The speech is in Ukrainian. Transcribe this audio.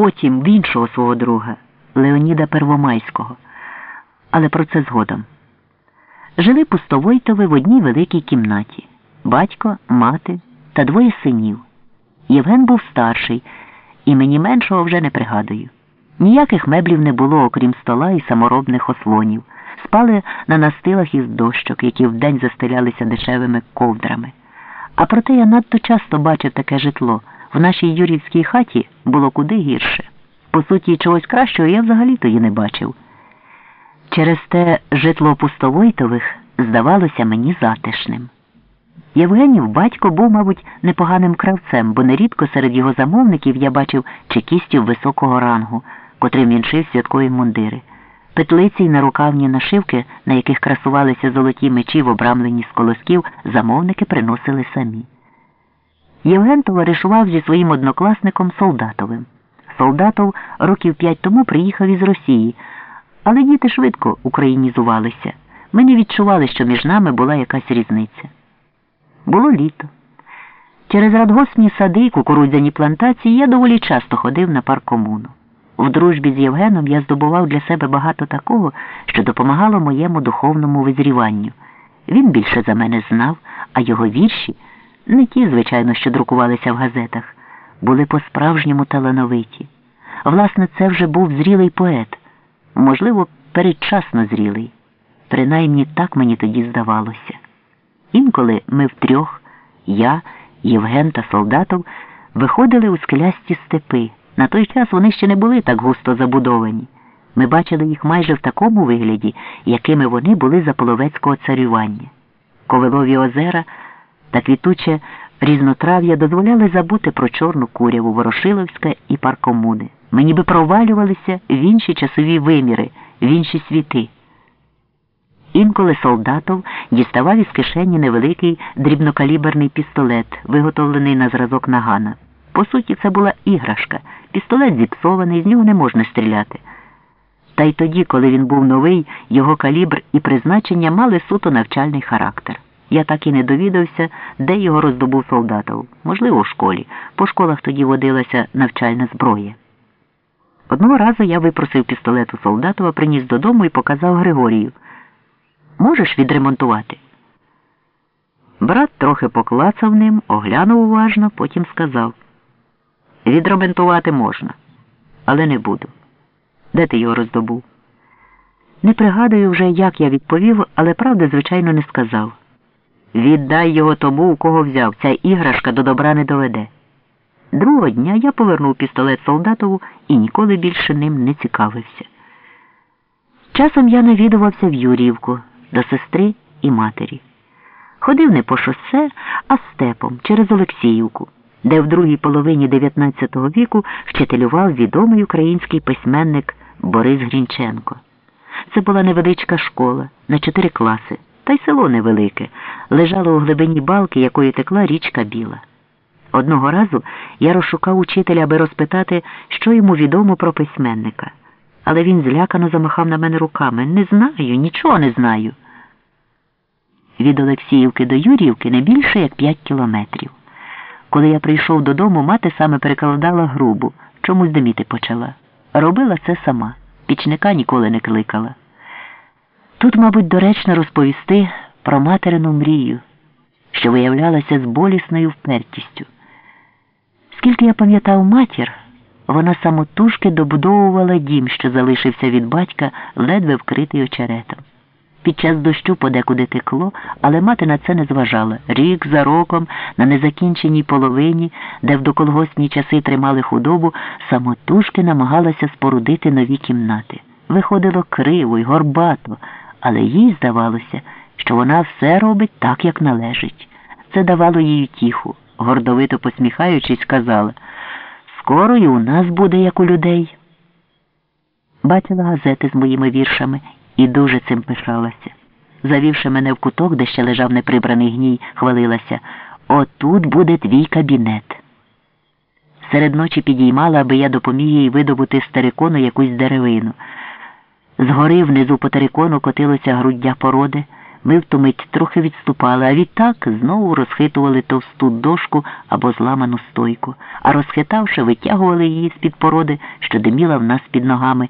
потім в іншого свого друга Леоніда Первомайського. Але про це згодом. Жили Пустовойтови в одній великій кімнаті батько, мати та двоє синів. Євген був старший, і мені меншого вже не пригадую. Ніяких меблів не було, окрім стола і саморобних ослонів. Спали на настилах із дощок, які вдень застелялися дешевими ковдрами. А проте я надто часто бачив таке житло. В нашій юрівській хаті було куди гірше. По суті, чогось кращого я взагалі тоді не бачив. Через те житло пустовойтових здавалося мені затишним. Євгенів батько був, мабуть, непоганим кравцем, бо нерідко серед його замовників я бачив чекістів високого рангу, котрим він шив святкові мундири, петлиці й нарукавні нашивки, на яких красувалися золоті мечі в обрамленні з колосків, замовники приносили самі. Євген товаришував зі своїм однокласником Солдатовим. Солдатов років п'ять тому приїхав із Росії, але діти швидко українізувалися. Ми не відчували, що між нами була якась різниця. Було літо. Через радгосні сади і кукурудзяні плантації я доволі часто ходив на паркомуну. В дружбі з Євгеном я здобував для себе багато такого, що допомагало моєму духовному визріванню. Він більше за мене знав, а його вірші, не ті, звичайно, що друкувалися в газетах, були по-справжньому талановиті. Власне, це вже був зрілий поет, можливо, передчасно зрілий. Принаймні так мені тоді здавалося. Інколи ми втрьох, я, Євген та Солдатов, виходили у скелясті степи. На той час вони ще не були так густо забудовані. Ми бачили їх майже в такому вигляді, якими вони були за половецького царювання. Ковилові озера та квітуче різнотрав'я дозволяли забути про чорну куряву Ворошиловська і паркомуни. Ми ніби провалювалися в інші часові виміри, в інші світи. Інколи солдатов діставав із кишені невеликий дрібнокаліберний пістолет, виготовлений на зразок нагана. По суті, це була іграшка. Пістолет зіпсований, з нього не можна стріляти. Та й тоді, коли він був новий, його калібр і призначення мали суто навчальний характер. Я так і не довідався, де його роздобув солдатов. Можливо, в школі. По школах тоді водилася навчальна зброя. Одного разу я випросив пістолет у солдатова, приніс додому і показав Григорію. Можеш відремонтувати? Брат трохи поклацав ним, оглянув уважно, потім сказав Відремонтувати можна, але не буду. Де ти його роздобув? Не пригадую вже, як я відповів, але правди, звичайно, не сказав. Віддай його тому, у кого взяв. Ця іграшка до добра не доведе. Другого дня я повернув пістолет солдатову і ніколи більше ним не цікавився. Часом я навідувався в Юрівку до сестри і матері. Ходив не по шосе, а степом через Олексіївку, де в другій половині XIX віку вчителював відомий український письменник Борис Грінченко. Це була невеличка школа на чотири класи, та й село невелике, лежало у глибині балки, якою текла річка Біла. Одного разу я розшукав учителя, аби розпитати, що йому відомо про письменника. Але він злякано замахав на мене руками. Не знаю, нічого не знаю. Від Олексіївки до Юрівки не більше як п'ять кілометрів. Коли я прийшов додому, мати саме перекладала грубу, чомусь диміти почала. Робила це сама, пічника ніколи не кликала. Тут, мабуть, доречно розповісти про материну мрію, що виявлялася з болісною впертістю. Скільки я пам'ятав матір, вона самотужки добудовувала дім, що залишився від батька, ледве вкритий очеретом. Під час дощу подекуди текло, але мати на це не зважала. Рік за роком, на незакінченій половині, де в доколгосні часи тримали худобу, самотужки намагалася спорудити нові кімнати. Виходило криво й горбато, але їй здавалося, що вона все робить так, як належить. Це давало їй утіху. Гордовито посміхаючись, казала Скоро і у нас буде, як у людей. Бачила газети з моїми віршами і дуже цим пишалася. Завівши мене в куток, де ще лежав неприбраний гній, хвалилася Отут буде твій кабінет. Серед ночі підіймала, аби я допоміг їй видобути з терикону якусь деревину. Згори внизу по терикону котилося груддя породи, Ми в ту мить трохи відступали, а відтак знову розхитували товсту дошку або зламану стойку, а розхитавши, витягували її з-під породи, що диміла в нас під ногами,